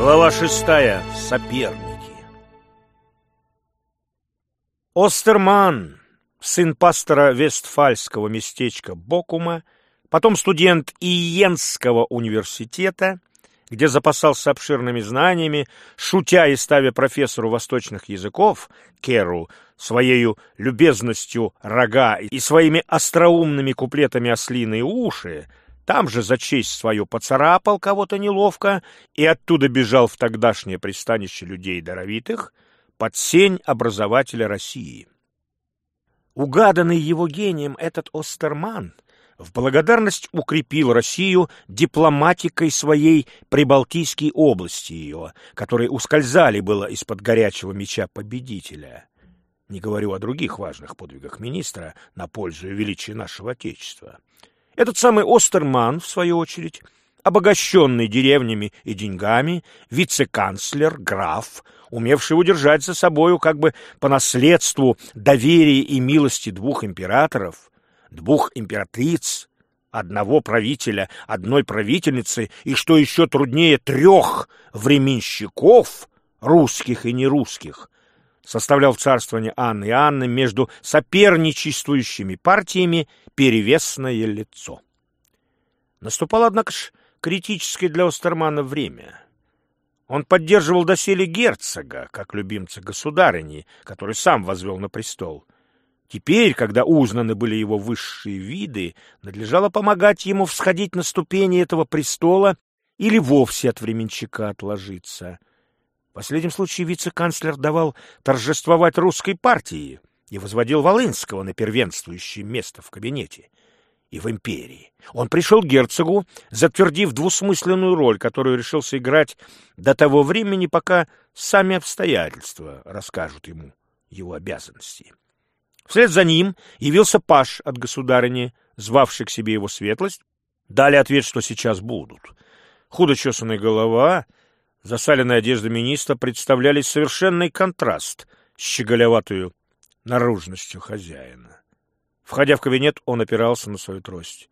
Глава шестая. Соперники. Остерман, сын пастора Вестфальского местечка Бокума, потом студент Иенского университета, где запасался обширными знаниями, шутя и ставя профессору восточных языков, Керу, своею любезностью рога и своими остроумными куплетами ослиные уши, там же за честь свою поцарапал кого-то неловко и оттуда бежал в тогдашнее пристанище людей даровитых под сень образователя России. Угаданный его гением этот Остерман в благодарность укрепил Россию дипломатикой своей Прибалтийской области ее, которые ускользали было из-под горячего меча победителя. Не говорю о других важных подвигах министра на пользу и величие нашего Отечества. Этот самый Остерман, в свою очередь, обогащенный деревнями и деньгами, вице-канцлер, граф, умевший удержать за собою как бы по наследству доверие и милости двух императоров, двух императриц, одного правителя, одной правительницы и, что еще труднее, трех временщиков, русских и нерусских, составлял в царствовании Анны и Анны между соперничествующими партиями перевесное лицо. Наступало, однако ж, критическое для Остермана время. Он поддерживал доселе герцога, как любимца государыни, который сам возвел на престол. Теперь, когда узнаны были его высшие виды, надлежало помогать ему всходить на ступени этого престола или вовсе от временщика отложиться — в последнем случае вице-канцлер давал торжествовать русской партии и возводил Волынского на первенствующее место в кабинете и в империи. Он пришел к герцогу, затвердив двусмысленную роль, которую решился играть до того времени, пока сами обстоятельства расскажут ему его обязанности. Вслед за ним явился паш от государыни, звавший к себе его светлость. Дали ответ, что сейчас будут. Худо чесанная голова — Засаленная одежда министра представляли совершенный контраст с щеголеватую наружностью хозяина. Входя в кабинет, он опирался на свою трость.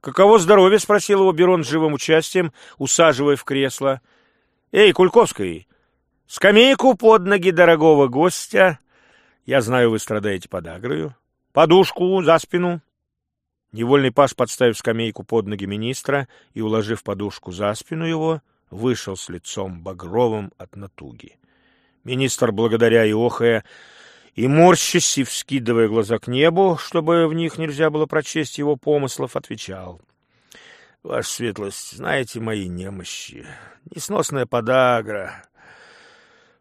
«Каково здоровье?» — спросил его Берон с живым участием, усаживая в кресло. «Эй, Кульковский, скамейку под ноги дорогого гостя. Я знаю, вы страдаете подагрою. Подушку за спину». Невольный паш, подставив скамейку под ноги министра и уложив подушку за спину его, вышел с лицом багровым от натуги. Министр, благодаря и охая, и морщась и вскидывая глаза к небу, чтобы в них нельзя было прочесть его помыслов, отвечал. — Ваша светлость, знаете мои немощи. Несносная подагра.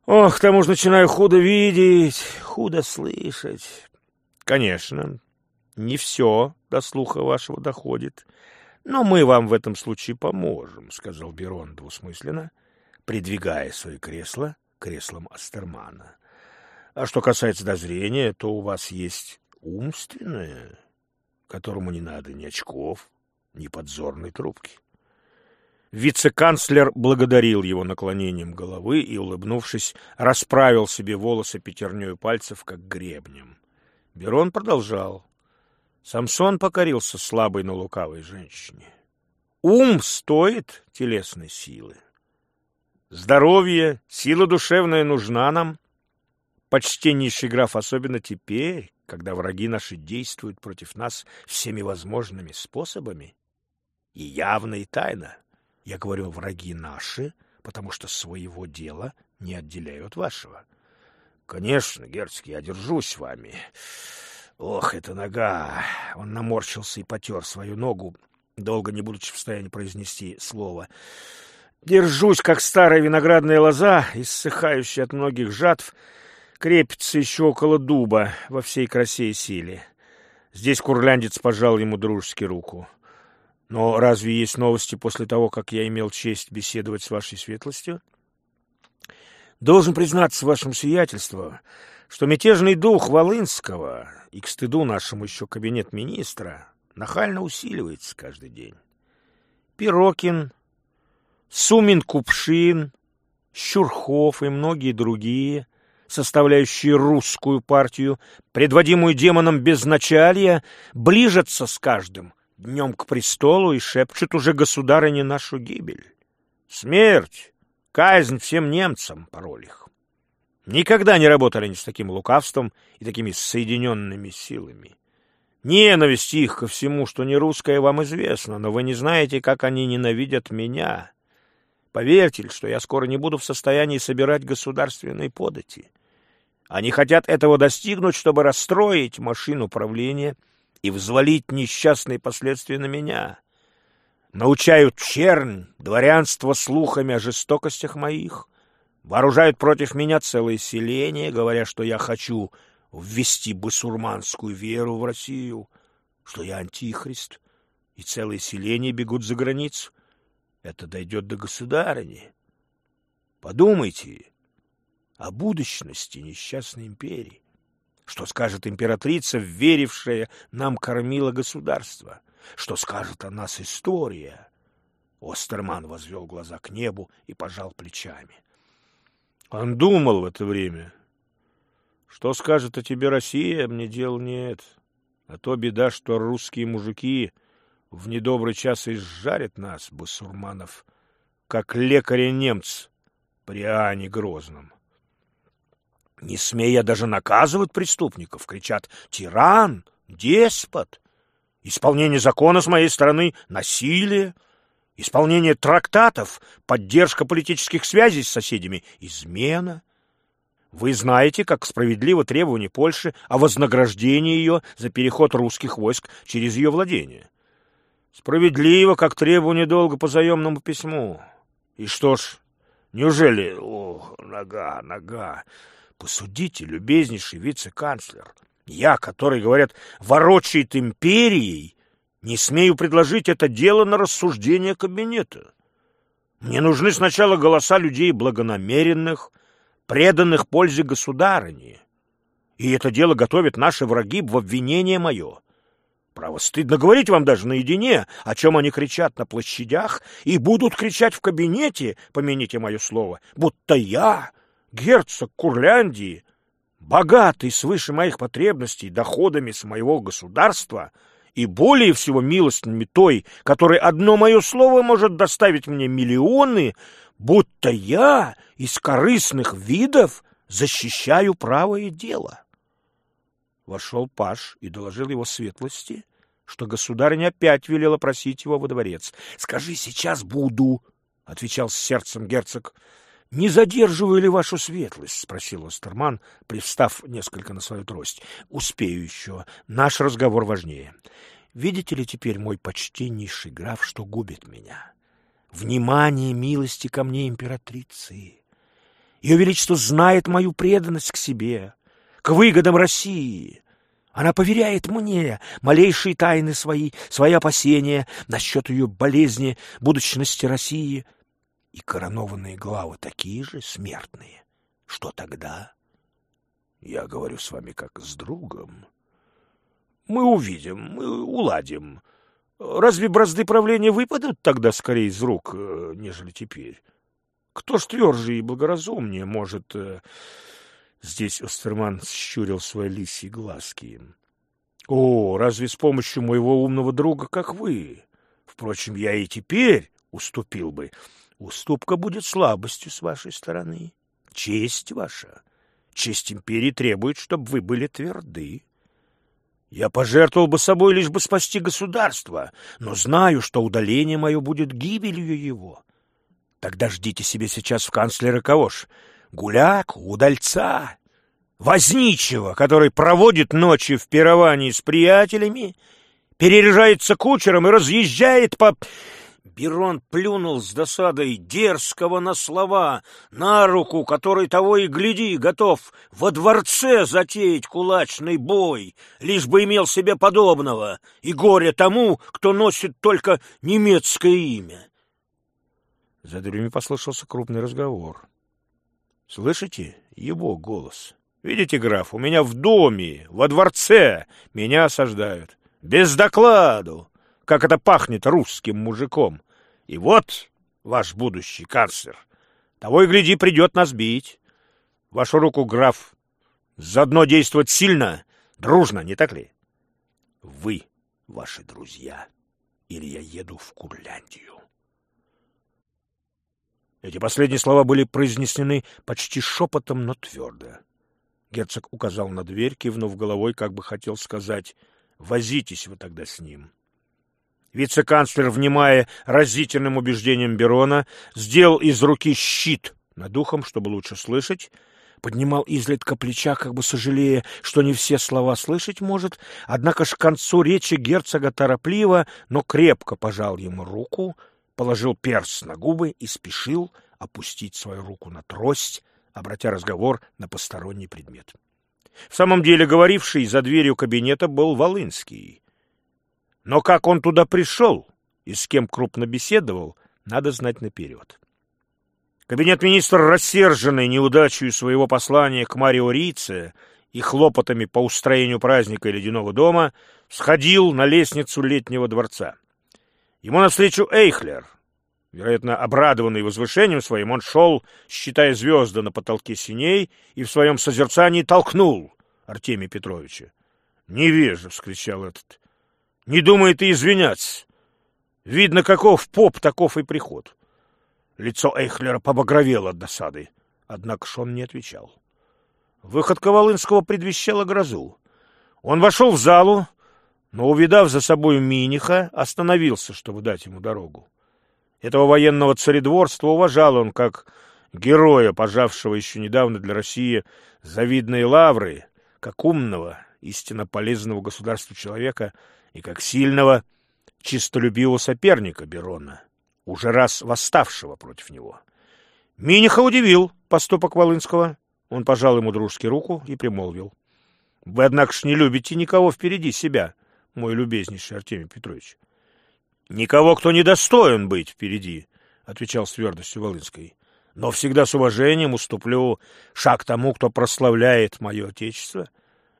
Ох, к тому же начинаю худо видеть, худо слышать. — Конечно, не все до слуха вашего доходит. — но мы вам в этом случае поможем, — сказал Берон двусмысленно, придвигая свое кресло креслом Астермана. А что касается дозрения, то у вас есть умственное, которому не надо ни очков, ни подзорной трубки. Вице-канцлер благодарил его наклонением головы и, улыбнувшись, расправил себе волосы пятерней пальцев, как гребнем. Берон продолжал. Самсон покорился слабой, но лукавой женщине. Ум стоит телесной силы. Здоровье, сила душевная нужна нам. Почтеннейший граф, особенно теперь, когда враги наши действуют против нас всеми возможными способами. И явно, и тайно. Я говорю «враги наши», потому что своего дела не отделяю от вашего. Конечно, герцог, я держусь вами. Ох, эта нога! Он наморщился и потер свою ногу, долго не будучи в состоянии произнести слово. Держусь, как старая виноградная лоза, иссыхающая от многих жатв, крепится еще около дуба во всей красе и силе. Здесь курляндец пожал ему дружески руку. Но разве есть новости после того, как я имел честь беседовать с вашей светлостью? Должен признаться вашему сиятельству, что мятежный дух Волынского и к стыду нашему еще кабинет министра нахально усиливается каждый день. Пирокин, Сумин-Купшин, Щурхов и многие другие, составляющие русскую партию, предводимую демоном безначалья, ближатся с каждым днем к престолу и шепчут уже государыне нашу гибель. Смерть! Казнь всем немцам пароль их. Никогда не работали они с таким лукавством и такими соединенными силами. Ненависть их ко всему, что не русское, вам известно, но вы не знаете, как они ненавидят меня. Поверьте, что я скоро не буду в состоянии собирать государственные подати. Они хотят этого достигнуть, чтобы расстроить машину правления и взвалить несчастные последствия на меня. Научают чернь, дворянство слухами о жестокостях моих, вооружают против меня целое селение, говоря, что я хочу ввести басурманскую веру в Россию, что я антихрист, и целые селения бегут за границу. Это дойдет до государыни. Подумайте, о будущности несчастной империи. Что скажет императрица, верившая нам кормила государство? Что скажет о нас история? Остерман возвел глаза к небу и пожал плечами. Он думал в это время. Что скажет о тебе Россия, мне дел нет. А то беда, что русские мужики в недобрый час изжарят нас, басурманов, как лекаря-немц при Ане Грозном. Не смея даже наказывать преступников, кричат «Тиран! Деспот!» Исполнение закона с моей стороны — насилие, исполнение трактатов, поддержка политических связей с соседями — измена. Вы знаете, как справедливо требование Польши о вознаграждении ее за переход русских войск через ее владение. Справедливо, как требование долга по заемному письму. И что ж, неужели... О, нога, нога... Посудите, любезнейший вице-канцлер. Я, который, говорят, ворочает империей, не смею предложить это дело на рассуждение кабинета. Мне нужны сначала голоса людей благонамеренных, преданных пользе государыни. И это дело готовят наши враги в обвинение мое. Право, стыдно говорить вам даже наедине, о чем они кричат на площадях и будут кричать в кабинете, помяните мое слово, будто я герцог Курляндии, богатый свыше моих потребностей доходами с моего государства и более всего милостными той, которой одно мое слово может доставить мне миллионы, будто я из корыстных видов защищаю правое дело. Вошел паш и доложил его светлости, что государыня опять велела просить его во дворец. — Скажи, сейчас буду, — отвечал с сердцем герцог. — Не задерживаю ли вашу светлость? — спросил Остерман, привстав несколько на свою трость. — Успею еще. Наш разговор важнее. Видите ли теперь, мой почтеннейший граф, что губит меня? Внимание милости ко мне императрицы. Ее Величество знает мою преданность к себе, к выгодам России. Она поверяет мне малейшие тайны свои, свои опасения насчет ее болезни, будущности России — и коронованные главы такие же смертные. Что тогда? Я говорю с вами как с другом. Мы увидим, мы уладим. Разве бразды правления выпадут тогда скорее из рук, э, нежели теперь? Кто ж тверже и благоразумнее может... Э, здесь Остерман щурил свои лисьи глазки. О, разве с помощью моего умного друга, как вы? Впрочем, я и теперь уступил бы. Уступка будет слабостью с вашей стороны. Честь ваша, честь империи требует, чтобы вы были тверды. Я пожертвовал бы собой, лишь бы спасти государство, но знаю, что удаление мое будет гибелью его. Тогда ждите себе сейчас в канцлера кого ж? Гуляк, удальца, возничего, который проводит ночи в пировании с приятелями, переряжается кучером и разъезжает по... Берон плюнул с досадой дерзкого на слова, на руку, который того и гляди, готов во дворце затеять кулачный бой, лишь бы имел себе подобного, и горе тому, кто носит только немецкое имя. За дверями послышался крупный разговор. Слышите его голос? Видите, граф, у меня в доме, во дворце меня осаждают. Без докладу, как это пахнет русским мужиком. И вот ваш будущий канцлер. Того и гляди, придет нас бить. Вашу руку, граф, заодно действовать сильно, дружно, не так ли? Вы, ваши друзья, или я еду в Курляндию. Эти последние слова были произнесены почти шепотом, но твердо. Герцог указал на дверь, кивнув головой, как бы хотел сказать «Возитесь вы тогда с ним». Вице-канцлер, внимая разительным убеждением Берона, сделал из руки щит над духом, чтобы лучше слышать, поднимал изредка плеча, как бы сожалея, что не все слова слышать может, однако ж к концу речи герцога торопливо, но крепко пожал ему руку, положил перст на губы и спешил опустить свою руку на трость, обратя разговор на посторонний предмет. В самом деле говоривший за дверью кабинета был Волынский. Но как он туда пришел и с кем крупно беседовал, надо знать наперед. Кабинет министра, рассерженный неудачей своего послания к Марио Рице и хлопотами по устроению праздника Ледяного дома, сходил на лестницу летнего дворца. Ему навстречу Эйхлер. Вероятно, обрадованный возвышением своим, он шел, считая звезды на потолке синей, и в своем созерцании толкнул Артемия Петровича. «Невежа!» — вскричал этот. «Не думает и извиняться. Видно, каков поп, таков и приход». Лицо Эйхлера побагровело от досады, однако Шон не отвечал. Выходка Волынского предвещала грозу. Он вошел в залу, но, увидав за собой Миниха, остановился, чтобы дать ему дорогу. Этого военного царедворства уважал он как героя, пожавшего еще недавно для России завидные лавры, как умного, истинно полезного государству человека и как сильного, чистолюбивого соперника Берона уже раз восставшего против него. Миниха удивил поступок Волынского. Он пожал ему дружески руку и примолвил. — Вы, однако ж, не любите никого впереди себя, мой любезнейший Артемий Петрович. — Никого, кто не достоин быть впереди, — отвечал с твердостью Волынской. — Но всегда с уважением уступлю шаг тому, кто прославляет мое отечество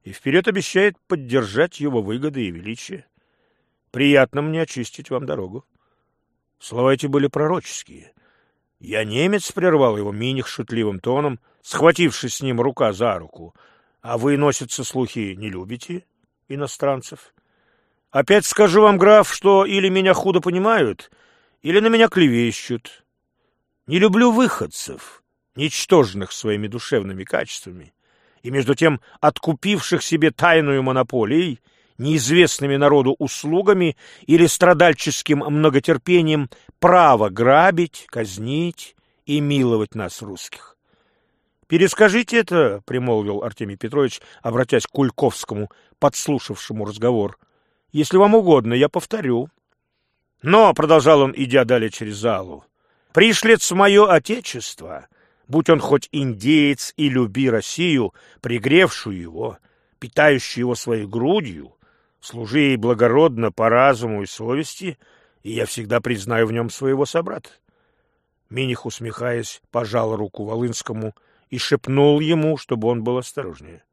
и вперед обещает поддержать его выгоды и величие. Приятно мне очистить вам дорогу. Слова эти были пророческие. «Я немец», — прервал его Миних шутливым тоном, схватившись с ним рука за руку. «А вы, носятся слухи, не любите иностранцев?» «Опять скажу вам, граф, что или меня худо понимают, или на меня клевещут. Не люблю выходцев, ничтожных своими душевными качествами, и между тем откупивших себе тайную монополией, неизвестными народу услугами или страдальческим многотерпением право грабить, казнить и миловать нас, русских. «Перескажите это», — примолвил Артемий Петрович, обратясь к Кульковскому, подслушавшему разговор. «Если вам угодно, я повторю». «Но», — продолжал он, идя далее через залу, — «пришлец мое отечество, будь он хоть индеец и люби Россию, пригревшую его, питающую его своей грудью, Служи ей благородно по разуму и совести, и я всегда признаю в нем своего собрата. Миних, усмехаясь, пожал руку Волынскому и шепнул ему, чтобы он был осторожнее.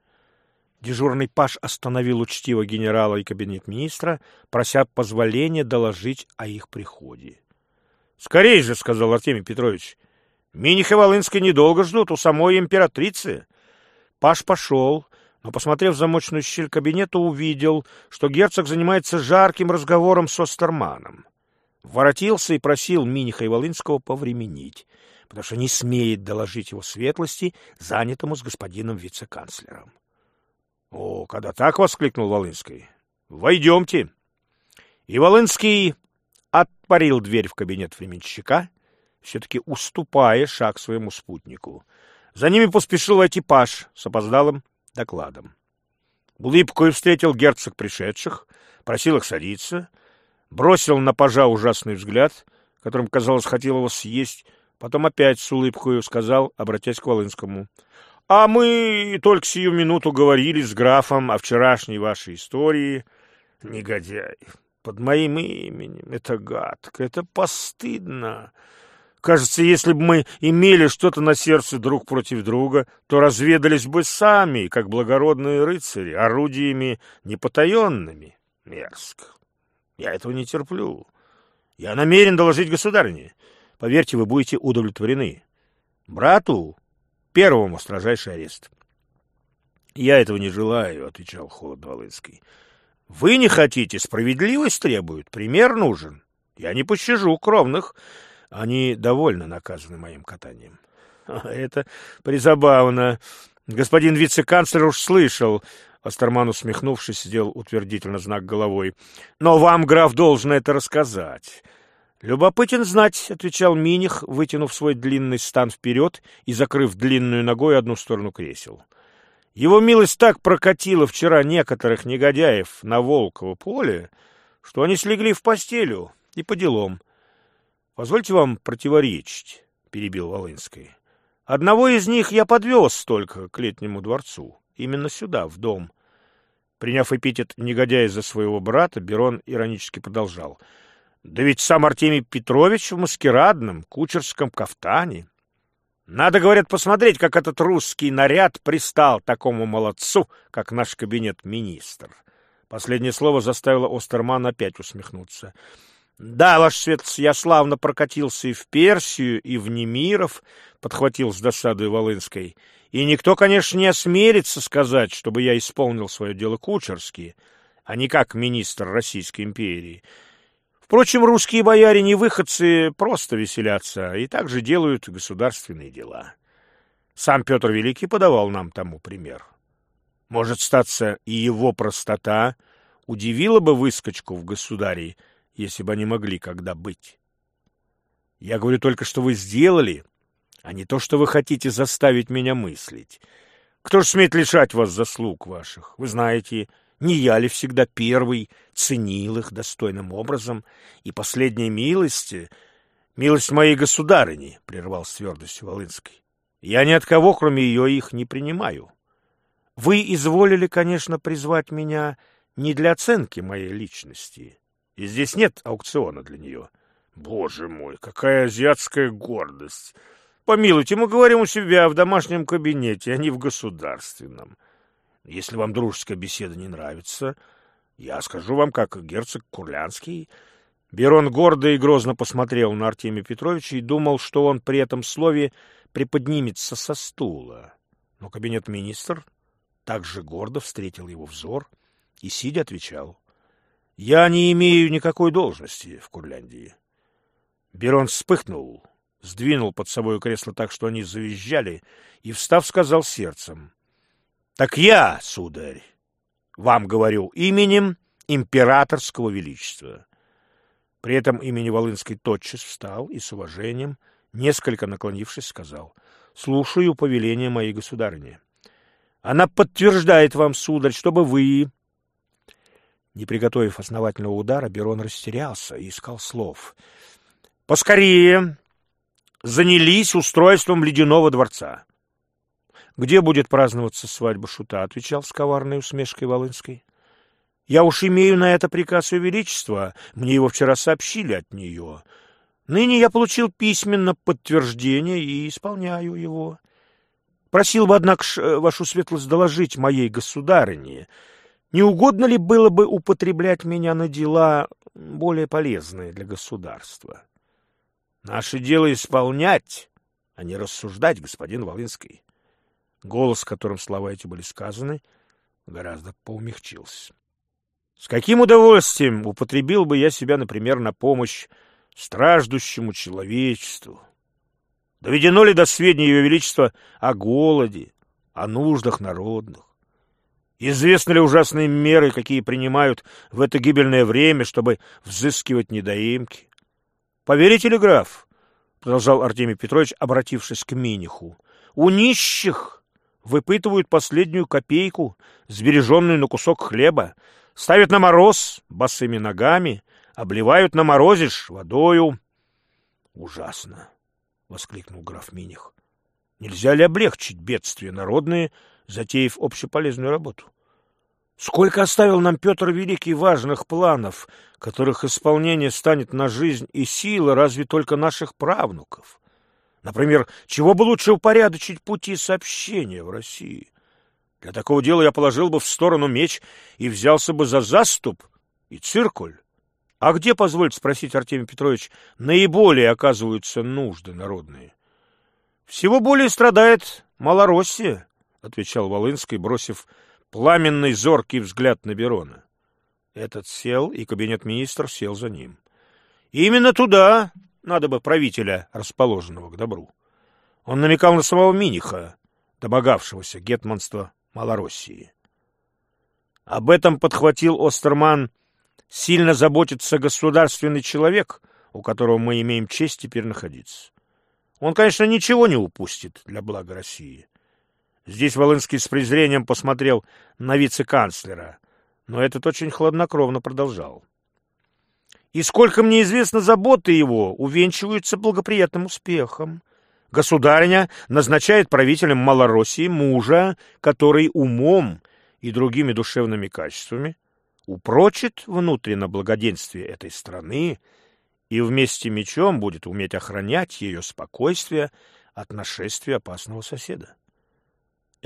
Дежурный паш остановил учтиво генерала и кабинет министра, прося позволения доложить о их приходе. — Скорей же, — сказал Артемий Петрович. — Миних и Волынский недолго ждут у самой императрицы. Паш пошел, но, посмотрев в замочную щель кабинета, увидел, что герцог занимается жарким разговором с Остерманом. Воротился и просил Миниха и Волынского повременить, потому что не смеет доложить его светлости, занятому с господином вице-канцлером. — О, когда так! — воскликнул Волынский. — Войдемте! И Волынский отпорил дверь в кабинет временщика, все-таки уступая шаг своему спутнику. За ними поспешил Паш с опоздалым докладом. Улыбкой встретил герцог пришедших, просил их садиться, бросил на пажа ужасный взгляд, которым, казалось, хотел его съесть, потом опять с улыбкой сказал, обратясь к Волынскому, «А мы только сию минуту говорили с графом о вчерашней вашей истории. Негодяй, под моим именем, это гадко, это постыдно». Кажется, если бы мы имели что-то на сердце друг против друга, то разведались бы сами, как благородные рыцари, орудиями непотаенными. Мерзко. Я этого не терплю. Я намерен доложить государине. Поверьте, вы будете удовлетворены. Брату первому строжайший арест. Я этого не желаю, — отвечал холодно Волынский. Вы не хотите, справедливость требует, пример нужен. Я не пощажу кровных. Они довольно наказаны моим катанием. Это призабавно. Господин вице-канцлер уж слышал. Остерман, усмехнувшись, сделал утвердительно знак головой. Но вам, граф, должен это рассказать. «Любопытен знать», — отвечал Миних, вытянув свой длинный стан вперед и закрыв длинную ногой одну сторону кресел. Его милость так прокатила вчера некоторых негодяев на Волково поле, что они слегли в постелю и по делам. — Позвольте вам противоречить, — перебил Волынский. — Одного из них я подвез только к летнему дворцу, именно сюда, в дом. Приняв эпитет негодяя за своего брата, Берон иронически продолжал. — Да ведь сам Артемий Петрович в маскирадном кучерском кафтане. Надо, говорят, посмотреть, как этот русский наряд пристал такому молодцу, как наш кабинет-министр. Последнее слово заставило Остермана опять усмехнуться. — Да, ваш светлость, я славно прокатился и в Персию, и в Немиров, — подхватил с досадой Волынской. — И никто, конечно, не осмелится сказать, чтобы я исполнил свое дело кучерски, а не как министр Российской империи. Впрочем, русские бояре не выходцы просто веселятся и также делают государственные дела. Сам Петр Великий подавал нам тому пример. Может, статься и его простота удивила бы выскочку в государей, если бы они могли когда быть. Я говорю только, что вы сделали, а не то, что вы хотите заставить меня мыслить. Кто ж смеет лишать вас заслуг ваших? Вы знаете, не я ли всегда первый ценил их достойным образом, и последняя милость, милость моей государыни, — прервал с твердостью Волынской. Я ни от кого, кроме ее, их не принимаю. Вы изволили, конечно, призвать меня не для оценки моей личности, и здесь нет аукциона для нее. Боже мой, какая азиатская гордость! Помилуйте, мы говорим у себя в домашнем кабинете, а не в государственном. Если вам дружеская беседа не нравится, я скажу вам, как герцог Курлянский. Берон гордо и грозно посмотрел на Артемия Петровича и думал, что он при этом слове приподнимется со стула. Но кабинет-министр также гордо встретил его взор и, сидя, отвечал. — Я не имею никакой должности в Курляндии. Берон вспыхнул, сдвинул под собой кресло так, что они завизжали, и, встав, сказал сердцем. — Так я, сударь, вам говорю именем императорского величества. При этом имени Волынской тотчас встал и с уважением, несколько наклонившись, сказал — Слушаю повеление моей государыни. Она подтверждает вам, сударь, чтобы вы... Не приготовив основательного удара, Берон растерялся и искал слов. — Поскорее занялись устройством ледяного дворца. — Где будет праздноваться свадьба шута? — отвечал с коварной усмешкой Волынской. — Я уж имею на это приказ Ее Величества. Мне его вчера сообщили от нее. Ныне я получил письменно подтверждение и исполняю его. Просил бы, однако, э, вашу светлость доложить моей государыне, не угодно ли было бы употреблять меня на дела более полезные для государства? Наше дело исполнять, а не рассуждать, господин Волынский. Голос, которым слова эти были сказаны, гораздо поумягчился. С каким удовольствием употребил бы я себя, например, на помощь страждущему человечеству, Доведено ли до сведения Ее Величества о голоде, о нуждах народных? Известны ли ужасные меры, какие принимают в это гибельное время, чтобы взыскивать недоимки? Поверите ли, граф, — продолжал Артемий Петрович, обратившись к Миниху, — у нищих выпытывают последнюю копейку, сбереженную на кусок хлеба, ставят на мороз босыми ногами, обливают на морозишь водою. Ужасно. — воскликнул граф Миних. — Нельзя ли облегчить бедствия народные, затеяв общеполезную работу? Сколько оставил нам Петр Великий важных планов, которых исполнение станет на жизнь и силы разве только наших правнуков? Например, чего бы лучше упорядочить пути сообщения в России? Для такого дела я положил бы в сторону меч и взялся бы за заступ и циркуль. А где, позвольте спросить, Артемий Петрович, наиболее оказываются нужды народные? Всего более страдает Малороссия, отвечал Волынский, бросив пламенный зоркий взгляд на Берона. Этот сел, и кабинет министров сел за ним. Именно туда надо бы правителя, расположенного к добру. Он намекал на самого Миниха, домогавшегося гетманства Малороссии. Об этом подхватил Остерман сильно заботится государственный человек, у которого мы имеем честь теперь находиться. Он, конечно, ничего не упустит для блага России. Здесь Волынский с презрением посмотрел на вице-канцлера, но этот очень хладнокровно продолжал. И сколько мне известно, заботы его увенчиваются благоприятным успехом. Государиня назначает правителем Малороссии мужа, который умом и другими душевными качествами упрочит внутреннее благоденствие этой страны и вместе мечом будет уметь охранять ее спокойствие от нашествия опасного соседа.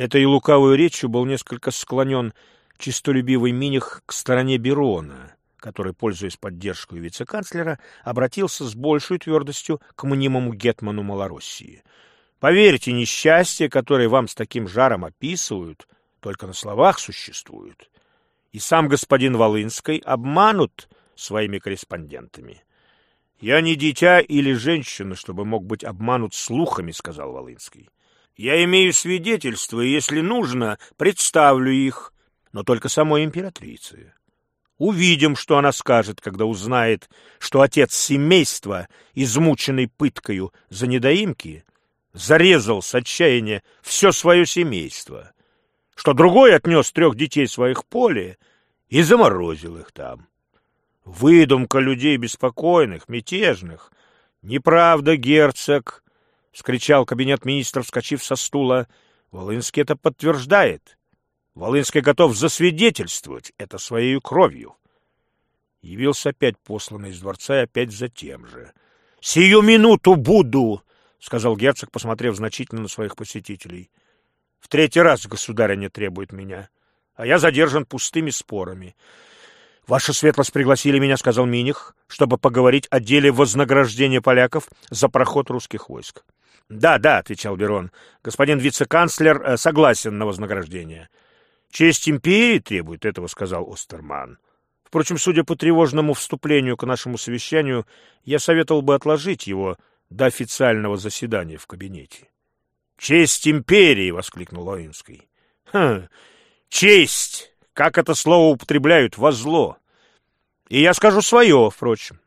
Этой лукавой речью был несколько склонен чистолюбивый Миних к стороне Берона, который, пользуясь поддержкой вице-канцлера, обратился с большей твердостью к мнимому гетману Малороссии. «Поверьте, несчастье, которое вам с таким жаром описывают, только на словах существует, и сам господин Волынский обманут своими корреспондентами. «Я не дитя или женщина, чтобы мог быть обманут слухами», — сказал Волынский. «Я имею свидетельства, и, если нужно, представлю их, но только самой императрице. Увидим, что она скажет, когда узнает, что отец семейства, измученный пыткою за недоимки, зарезал с отчаяния все свое семейство, что другой отнес трех детей своих поле и заморозил их там. Выдумка людей беспокойных, мятежных. Неправда, герцог! — вскричал кабинет министров, вскочив со стула. Волынский это подтверждает. Волынский готов засвидетельствовать это своей кровью. Явился опять посланный из дворца и опять за тем же. — Сию минуту буду! — сказал герцог, посмотрев значительно на своих посетителей. — В третий раз государыня требует меня, а я задержан пустыми спорами. «Ваша светлость пригласили меня, — сказал Миних, — чтобы поговорить о деле вознаграждения поляков за проход русских войск». «Да, да, — отвечал Берон, — господин вице-канцлер э, согласен на вознаграждение». «Честь империи требует этого, — сказал Остерман. Впрочем, судя по тревожному вступлению к нашему совещанию, я советовал бы отложить его до официального заседания в кабинете». «Честь империи!» — воскликнул Лоинский. «Хм, честь! Как это слово употребляют во зло! И я скажу свое, впрочем.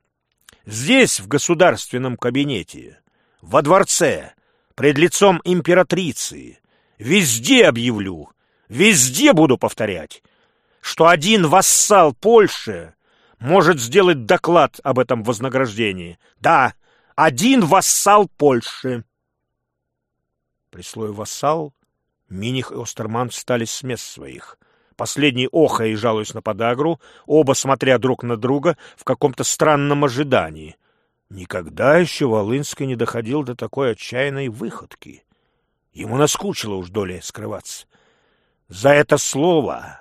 Здесь, в государственном кабинете, во дворце, пред лицом императрицы, везде объявлю, везде буду повторять, что один вассал Польши может сделать доклад об этом вознаграждении. Да, один вассал Польши. При слове «вассал» Миних и Остерман встали с мест своих. Последний охая и жалуясь на подагру, оба смотря друг на друга в каком-то странном ожидании. Никогда еще Волынский не доходил до такой отчаянной выходки. Ему наскучило уж долей скрываться. «За это слово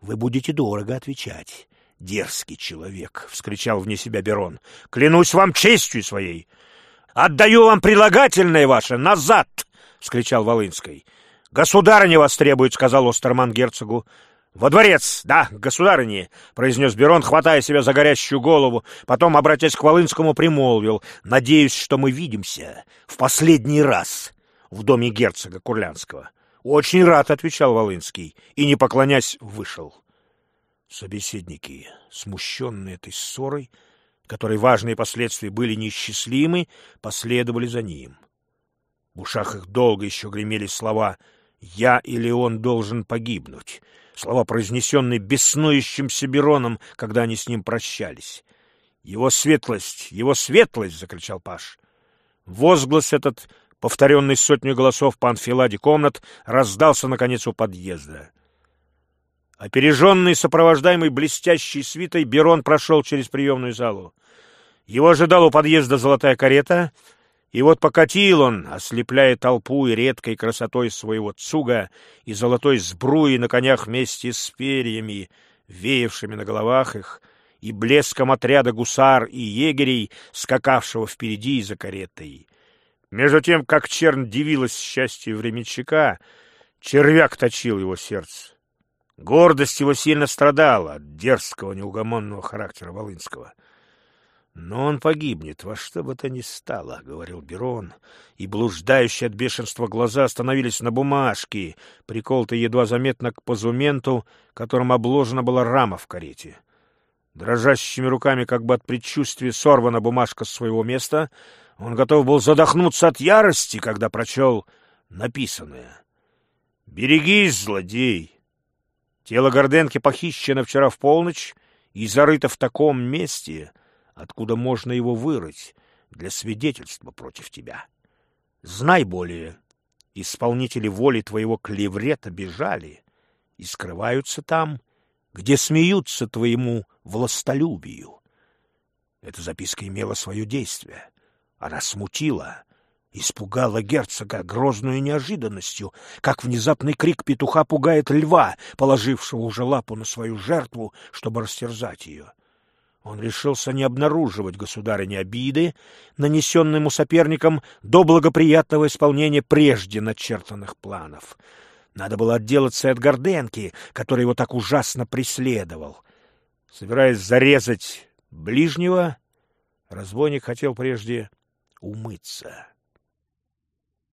вы будете дорого отвечать, дерзкий человек!» — вскричал вне себя Берон. «Клянусь вам честью своей! Отдаю вам прилагательное ваше назад!» — вскричал Волынский. «Государыня вас требует», — сказал Остерман герцогу. «Во дворец! Да, государыне!» — произнес Берон, хватая себя за горящую голову. Потом, обратясь к Волынскому, примолвил. «Надеюсь, что мы видимся в последний раз в доме герцога Курлянского». «Очень рад», — отвечал Волынский, и, не поклонясь, вышел. Собеседники, смущенные этой ссорой, которой важные последствия были неисчислимы, последовали за ним. В ушах их долго еще гремели слова — «Я или он должен погибнуть», слова, произнесенные беснующимся Бероном, когда они с ним прощались. «Его светлость! Его светлость!» — закричал Паш. Возглас этот, повторенный сотню голосов по анфиладе комнат, раздался, наконец, у подъезда. Опереженный, сопровождаемый блестящей свитой, Берон прошел через приемную залу. Его ожидал у подъезда золотая карета — и вот покатил он, ослепляя толпу и редкой красотой своего цуга и золотой сбруи на конях вместе с перьями, веявшими на головах их, и блеском отряда гусар и егерей, скакавшего впереди за каретой. Между тем, как чернь дивилась счастью временщика, червяк точил его сердце. Гордость его сильно страдала от дерзкого, неугомонного характера Волынского — Но он погибнет во что бы то ни стало, — говорил Берон, и блуждающие от бешенства глаза остановились на бумажке, приколотой едва заметно к позументу, которым обложена была рама в карете. Дрожащими руками, как бы от предчувствия, сорвана бумажка с своего места, он готов был задохнуться от ярости, когда прочел написанное. «Берегись, злодей! Тело Горденки похищено вчера в полночь и зарыто в таком месте, — откуда можно его вырыть для свидетельства против тебя. Знай более, исполнители воли твоего клеврета бежали и скрываются там, где смеются твоему властолюбию. Эта записка имела свое действие. Она смутила, испугала герцога грозную неожиданностью, как внезапный крик петуха пугает льва, положившего уже лапу на свою жертву, чтобы растерзать ее. Он решился не обнаруживать государыне обиды, нанесенной ему соперником, до благоприятного исполнения прежде начертанных планов. Надо было отделаться от Горденки, который его так ужасно преследовал. Собираясь зарезать ближнего, разбойник хотел прежде умыться.